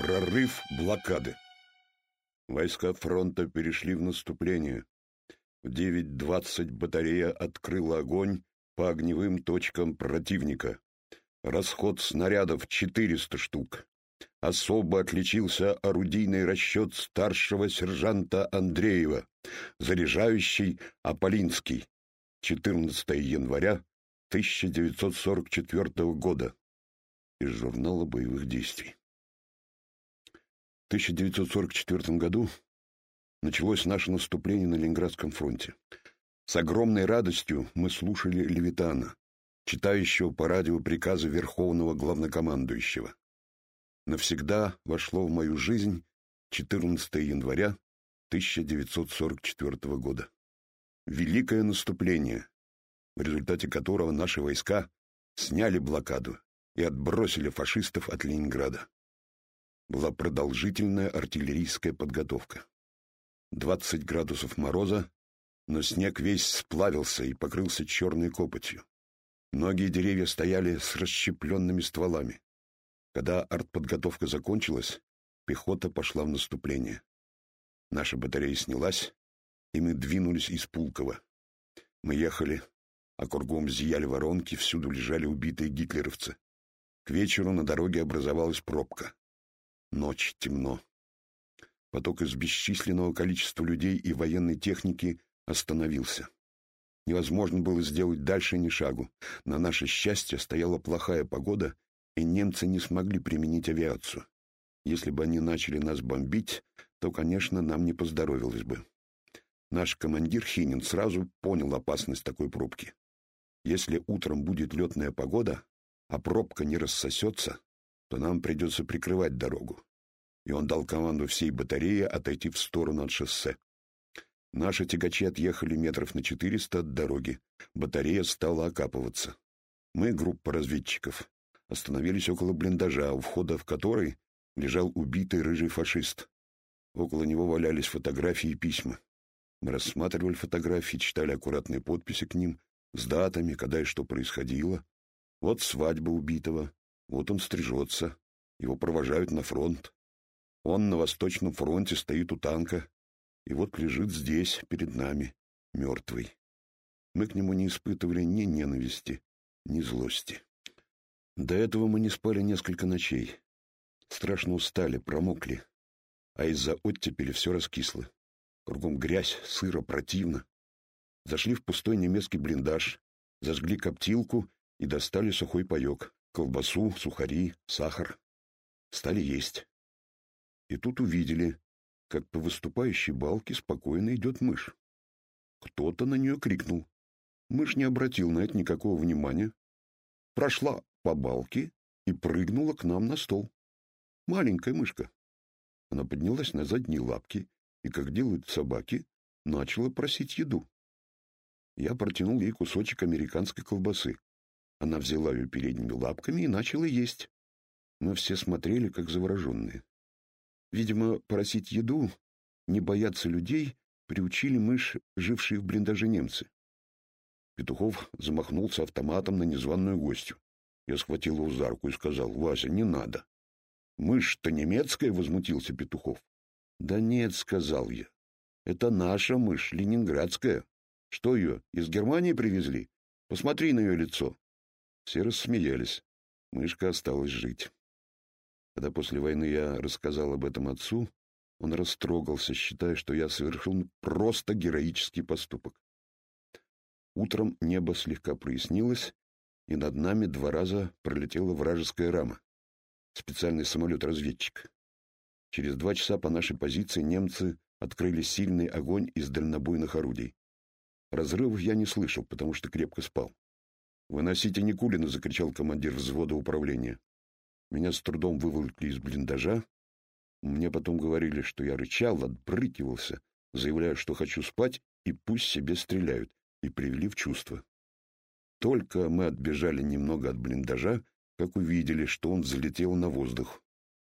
Прорыв блокады. Войска фронта перешли в наступление. В 9.20 батарея открыла огонь по огневым точкам противника. Расход снарядов 400 штук. Особо отличился орудийный расчет старшего сержанта Андреева, заряжающий Аполинский. 14 января 1944 года. Из журнала боевых действий. В 1944 году началось наше наступление на Ленинградском фронте. С огромной радостью мы слушали Левитана, читающего по радио приказы Верховного Главнокомандующего. Навсегда вошло в мою жизнь 14 января 1944 года. Великое наступление, в результате которого наши войска сняли блокаду и отбросили фашистов от Ленинграда была продолжительная артиллерийская подготовка. 20 градусов мороза, но снег весь сплавился и покрылся черной копотью. Многие деревья стояли с расщепленными стволами. Когда артподготовка закончилась, пехота пошла в наступление. Наша батарея снялась, и мы двинулись из Пулково. Мы ехали, а кругом зияли воронки, всюду лежали убитые гитлеровцы. К вечеру на дороге образовалась пробка. Ночь, темно. Поток из бесчисленного количества людей и военной техники остановился. Невозможно было сделать дальше ни шагу. На наше счастье стояла плохая погода, и немцы не смогли применить авиацию. Если бы они начали нас бомбить, то, конечно, нам не поздоровилось бы. Наш командир Хинин сразу понял опасность такой пробки. Если утром будет летная погода, а пробка не рассосется, то нам придется прикрывать дорогу. И он дал команду всей батарее отойти в сторону от шоссе. Наши тягачи отъехали метров на четыреста от дороги. Батарея стала окапываться. Мы, группа разведчиков, остановились около блиндажа, у входа в который лежал убитый рыжий фашист. Около него валялись фотографии и письма. Мы рассматривали фотографии, читали аккуратные подписи к ним, с датами, когда и что происходило. Вот свадьба убитого, вот он стрижется, его провожают на фронт. Он на Восточном фронте стоит у танка, и вот лежит здесь, перед нами, мертвый. Мы к нему не испытывали ни ненависти, ни злости. До этого мы не спали несколько ночей. Страшно устали, промокли, а из-за оттепели все раскисло. Кругом грязь, сыро, противно. Зашли в пустой немецкий блиндаж, зажгли коптилку и достали сухой паек колбасу, сухари, сахар. Стали есть. И тут увидели, как по выступающей балке спокойно идет мышь. Кто-то на нее крикнул. Мышь не обратил на это никакого внимания. Прошла по балке и прыгнула к нам на стол. Маленькая мышка. Она поднялась на задние лапки и, как делают собаки, начала просить еду. Я протянул ей кусочек американской колбасы. Она взяла ее передними лапками и начала есть. Мы все смотрели, как завороженные. Видимо, просить еду, не бояться людей, приучили мышь, жившие в блиндаже немцы. Петухов замахнулся автоматом на незваную гостью. Я схватил его за руку и сказал, «Вася, не надо». «Мышь-то немецкая?» — возмутился Петухов. «Да нет», — сказал я. «Это наша мышь, ленинградская. Что ее, из Германии привезли? Посмотри на ее лицо. Все рассмеялись. Мышка осталась жить. Когда после войны я рассказал об этом отцу, он растрогался, считая, что я совершил просто героический поступок. Утром небо слегка прояснилось, и над нами два раза пролетела вражеская рама. Специальный самолет-разведчик. Через два часа по нашей позиции немцы открыли сильный огонь из дальнобойных орудий. Разрывов я не слышал, потому что крепко спал. «Выносите Никулина!» — закричал командир взвода управления. Меня с трудом выволокли из блиндажа. Мне потом говорили, что я рычал, отбрыкивался, заявляя, что хочу спать, и пусть себе стреляют, и привели в чувство. Только мы отбежали немного от блиндажа, как увидели, что он взлетел на воздух.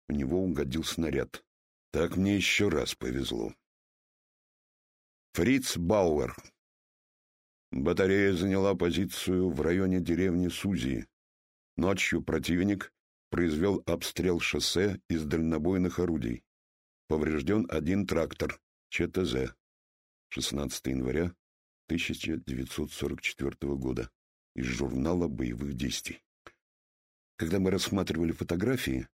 У него угодил снаряд. Так мне еще раз повезло. Фриц Бауэр Батарея заняла позицию в районе деревни Сузи. Ночью противник произвел обстрел шоссе из дальнобойных орудий. Поврежден один трактор ЧТЗ. 16 января 1944 года. Из журнала боевых действий. Когда мы рассматривали фотографии,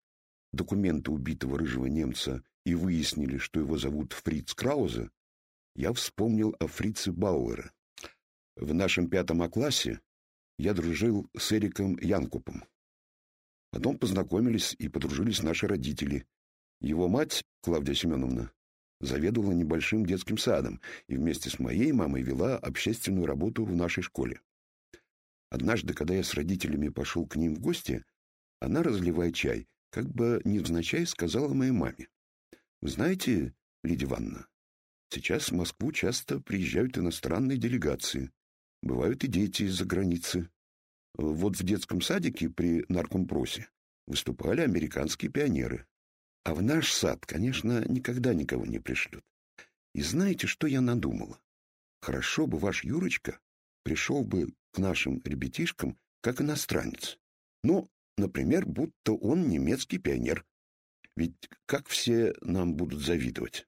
документы убитого рыжего немца и выяснили, что его зовут Фриц Краузе, я вспомнил о Фрице Бауэре. В нашем пятом классе я дружил с Эриком Янкупом. Потом познакомились и подружились наши родители. Его мать, Клавдия Семеновна, заведовала небольшим детским садом и вместе с моей мамой вела общественную работу в нашей школе. Однажды, когда я с родителями пошел к ним в гости, она, разливая чай, как бы невзначай сказала моей маме. «Вы знаете, Лидия Ивановна, сейчас в Москву часто приезжают иностранные делегации. Бывают и дети из-за границы. Вот в детском садике при наркомпросе выступали американские пионеры. А в наш сад, конечно, никогда никого не пришлют. И знаете, что я надумала? Хорошо бы ваш Юрочка пришел бы к нашим ребятишкам как иностранец. Ну, например, будто он немецкий пионер. Ведь как все нам будут завидовать?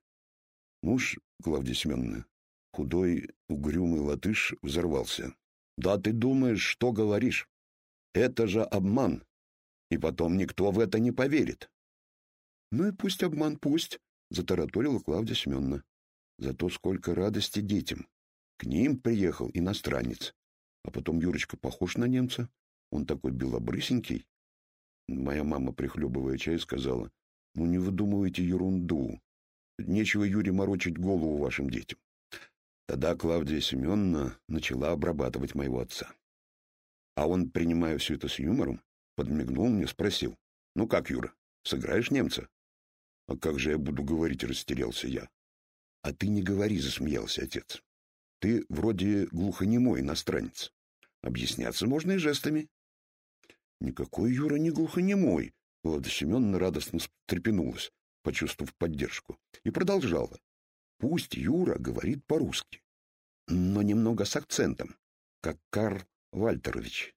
Муж Клавдия Семеновна, худой, угрюмый латыш, взорвался. Да ты думаешь, что говоришь? Это же обман. И потом никто в это не поверит. Ну и пусть обман, пусть, затараторила Клавдия Семеновна. Зато сколько радости детям. К ним приехал иностранец. А потом Юрочка похож на немца. Он такой белобрысенький. Моя мама, прихлебывая чай, сказала, «Ну не выдумывайте ерунду. Нечего Юре морочить голову вашим детям. Тогда Клавдия Семеновна начала обрабатывать моего отца. А он, принимая все это с юмором, подмигнул мне, спросил. «Ну как, Юра, сыграешь немца?» «А как же я буду говорить?» — растерялся я. «А ты не говори», — засмеялся отец. «Ты вроде глухонемой иностранец. Объясняться можно и жестами». «Никакой Юра не глухонемой», — Клавдия Семеновна радостно встрепенулась, почувствовав поддержку, и продолжала. Пусть Юра говорит по-русски, но немного с акцентом, как Карл Вальтерович.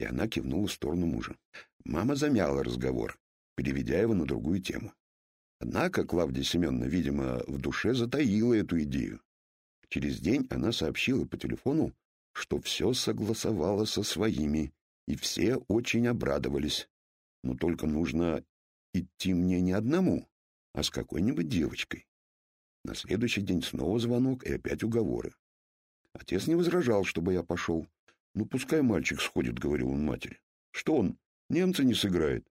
И она кивнула в сторону мужа. Мама замяла разговор, переведя его на другую тему. Однако Клавдия Семеновна, видимо, в душе затаила эту идею. Через день она сообщила по телефону, что все согласовала со своими, и все очень обрадовались. Но только нужно идти мне не одному, а с какой-нибудь девочкой. На следующий день снова звонок и опять уговоры. Отец не возражал, чтобы я пошел. «Ну, пускай мальчик сходит», — говорил он матери. «Что он? Немца не сыграет.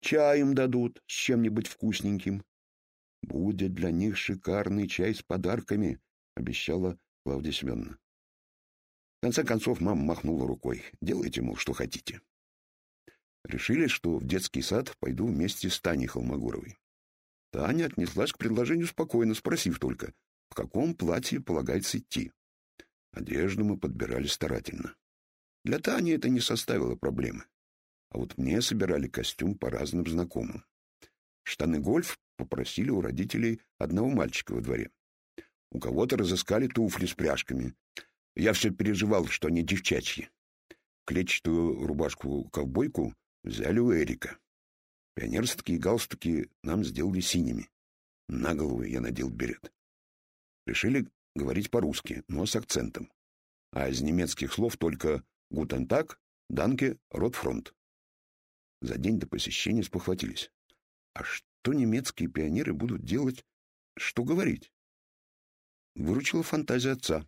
Чай им дадут с чем-нибудь вкусненьким». «Будет для них шикарный чай с подарками», — обещала Клавдия Семеновна. В конце концов мама махнула рукой. «Делайте, мол, что хотите». Решили, что в детский сад пойду вместе с Таней Холмогоровой. Таня отнеслась к предложению спокойно, спросив только, в каком платье полагается идти. Одежду мы подбирали старательно. Для Тани это не составило проблемы. А вот мне собирали костюм по разным знакомым. Штаны гольф попросили у родителей одного мальчика во дворе. У кого-то разыскали туфли с пряжками. Я все переживал, что они девчачьи. Клетчатую рубашку-ковбойку взяли у Эрика. Пионерские галстуки нам сделали синими. На голову я надел берет. Решили говорить по-русски, но с акцентом. А из немецких слов только «Гутен так», «Данке», «Ротфронт». За день до посещения спохватились. А что немецкие пионеры будут делать, что говорить? Выручила фантазия отца.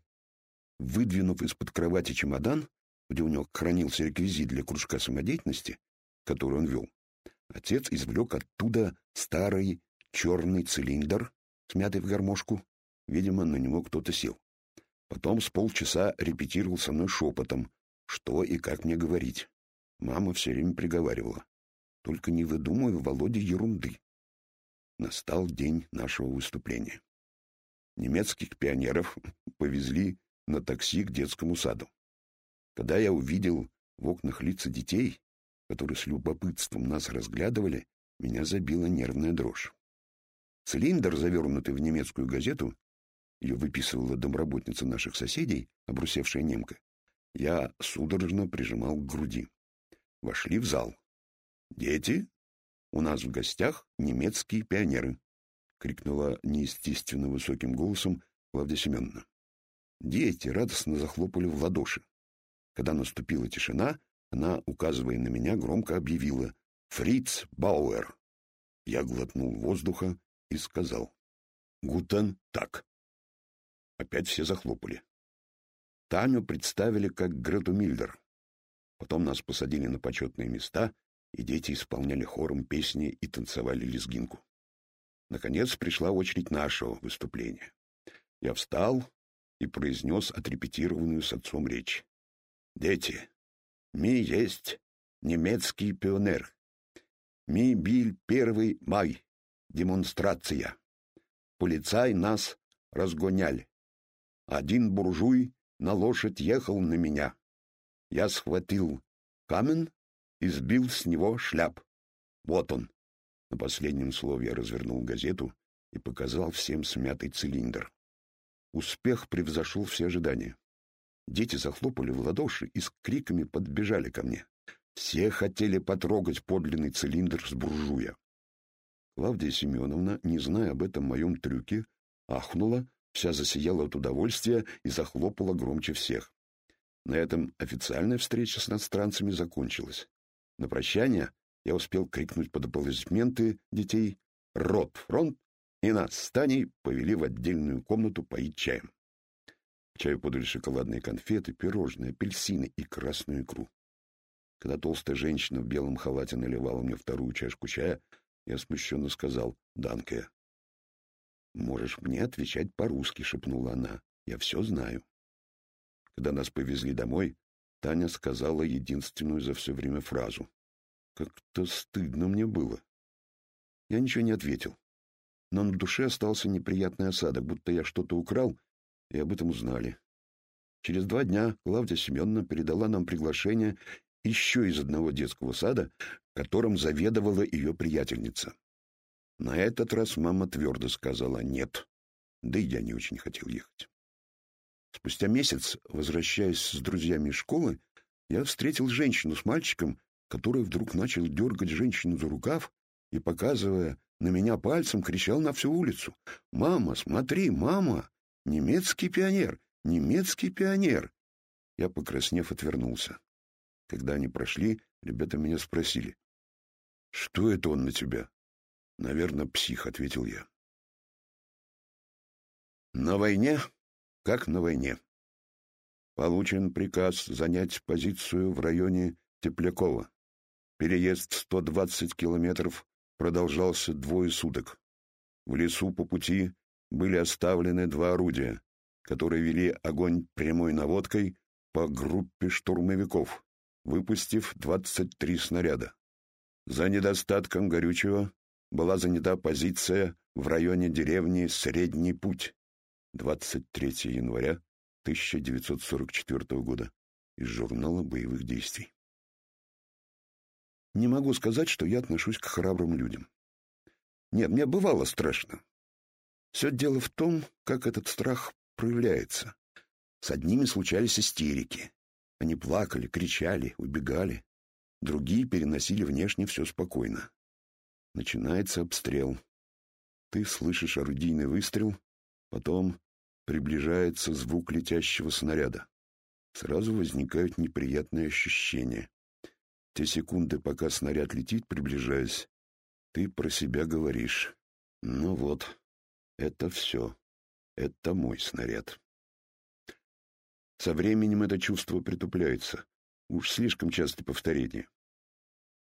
Выдвинув из-под кровати чемодан, где у него хранился реквизит для кружка самодеятельности, который он вел, Отец извлек оттуда старый черный цилиндр, смятый в гармошку. Видимо, на него кто-то сел. Потом с полчаса репетировал со мной шепотом, что и как мне говорить. Мама все время приговаривала. Только не выдумывай, Володя, ерунды. Настал день нашего выступления. Немецких пионеров повезли на такси к детскому саду. Когда я увидел в окнах лица детей, которые с любопытством нас разглядывали, меня забила нервная дрожь. Цилиндр, завернутый в немецкую газету, ее выписывала домработница наших соседей, обрусевшая немка, я судорожно прижимал к груди. Вошли в зал. Дети У нас в гостях немецкие пионеры!» — крикнула неестественно высоким голосом Клавдия Семеновна. Дети радостно захлопали в ладоши. Когда наступила тишина, она, указывая на меня, громко объявила «Фриц Бауэр». Я глотнул воздуха и сказал «Гутен так». Опять все захлопали. Таню представили как Грету Мильдер. Потом нас посадили на почетные места, и дети исполняли хором песни и танцевали лезгинку. Наконец пришла очередь нашего выступления. Я встал и произнес отрепетированную с отцом речь. «Дети, ми есть немецкий пионер. Ми бил первый май. Демонстрация. Полицай нас разгоняли. Один буржуй на лошадь ехал на меня. Я схватил камень и сбил с него шляп. Вот он. На последнем слове я развернул газету и показал всем смятый цилиндр. Успех превзошел все ожидания. Дети захлопали в ладоши и с криками подбежали ко мне. Все хотели потрогать подлинный цилиндр с буржуя. Клавдия Семеновна, не зная об этом моем трюке, ахнула, вся засияла от удовольствия и захлопала громче всех. На этом официальная встреча с иностранцами закончилась. На прощание я успел крикнуть под аплодисменты детей «Рот, фронт!» и нас с Таней повели в отдельную комнату поить чаем. Чаю подали шоколадные конфеты, пирожные, апельсины и красную икру. Когда толстая женщина в белом халате наливала мне вторую чашку чая, я смущенно сказал «Данке». «Можешь мне отвечать по-русски», — шепнула она. «Я все знаю». Когда нас повезли домой, Таня сказала единственную за все время фразу. Как-то стыдно мне было. Я ничего не ответил но на душе остался неприятный осадок, будто я что-то украл, и об этом узнали. Через два дня Клавдия Семеновна передала нам приглашение еще из одного детского сада, которым заведовала ее приятельница. На этот раз мама твердо сказала «нет», да и я не очень хотел ехать. Спустя месяц, возвращаясь с друзьями из школы, я встретил женщину с мальчиком, который вдруг начал дергать женщину за рукав и, показывая на меня пальцем, кричал на всю улицу. «Мама, смотри, мама! Немецкий пионер! Немецкий пионер!» Я, покраснев, отвернулся. Когда они прошли, ребята меня спросили. «Что это он на тебя?» «Наверное, псих», — ответил я. На войне, как на войне. Получен приказ занять позицию в районе Теплякова. Переезд 120 километров продолжался двое суток. В лесу по пути были оставлены два орудия, которые вели огонь прямой наводкой по группе штурмовиков, выпустив 23 снаряда. За недостатком горючего была занята позиция в районе деревни Средний Путь 23 января 1944 года из журнала боевых действий. Не могу сказать, что я отношусь к храбрым людям. Нет, мне бывало страшно. Все дело в том, как этот страх проявляется. С одними случались истерики. Они плакали, кричали, убегали. Другие переносили внешне все спокойно. Начинается обстрел. Ты слышишь орудийный выстрел, потом приближается звук летящего снаряда. Сразу возникают неприятные ощущения. Те секунды, пока снаряд летит, приближаясь, ты про себя говоришь. Ну вот, это все. Это мой снаряд. Со временем это чувство притупляется. Уж слишком часто повторение.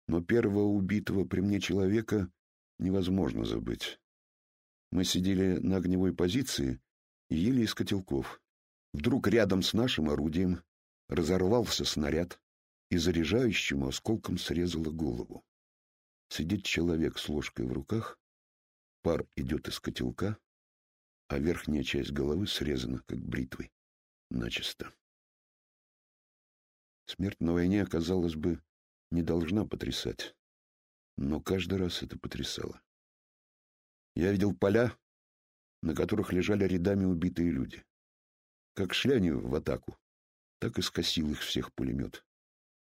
Но первого убитого при мне человека невозможно забыть. Мы сидели на огневой позиции и ели из котелков. Вдруг рядом с нашим орудием разорвался снаряд, и заряжающему осколком срезала голову. Сидит человек с ложкой в руках, пар идет из котелка, а верхняя часть головы срезана, как бритвой, начисто. Смерть на войне, казалось бы, не должна потрясать, но каждый раз это потрясало. Я видел поля, на которых лежали рядами убитые люди. Как шли они в атаку, так и скосил их всех пулемет.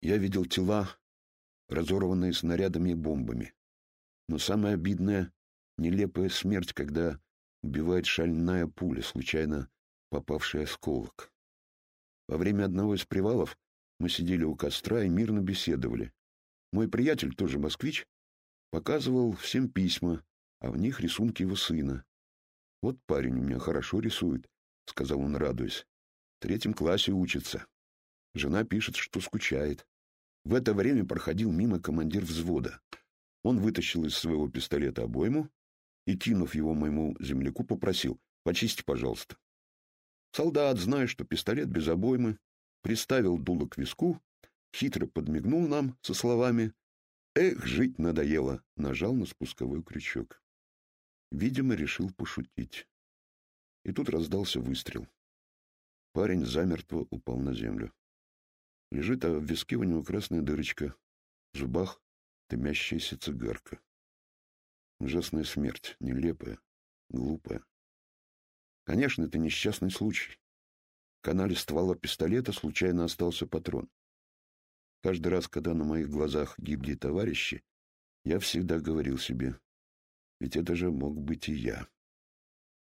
Я видел тела, разорванные снарядами и бомбами. Но самое обидное — нелепая смерть, когда убивает шальная пуля, случайно попавший осколок. Во время одного из привалов мы сидели у костра и мирно беседовали. Мой приятель, тоже москвич, показывал всем письма, а в них рисунки его сына. «Вот парень у меня хорошо рисует», — сказал он, радуясь. «В третьем классе учится. Жена пишет, что скучает». В это время проходил мимо командир взвода. Он вытащил из своего пистолета обойму и, кинув его моему земляку, попросил «Почисти, пожалуйста». Солдат, зная, что пистолет без обоймы, приставил дуло к виску, хитро подмигнул нам со словами «Эх, жить надоело!» нажал на спусковой крючок. Видимо, решил пошутить. И тут раздался выстрел. Парень замертво упал на землю. Лежит, а в виске у него красная дырочка, в зубах дымящаяся цигарка. Ужасная смерть, нелепая, глупая. Конечно, это несчастный случай. В канале ствола пистолета случайно остался патрон. Каждый раз, когда на моих глазах гибли товарищи, я всегда говорил себе, ведь это же мог быть и я.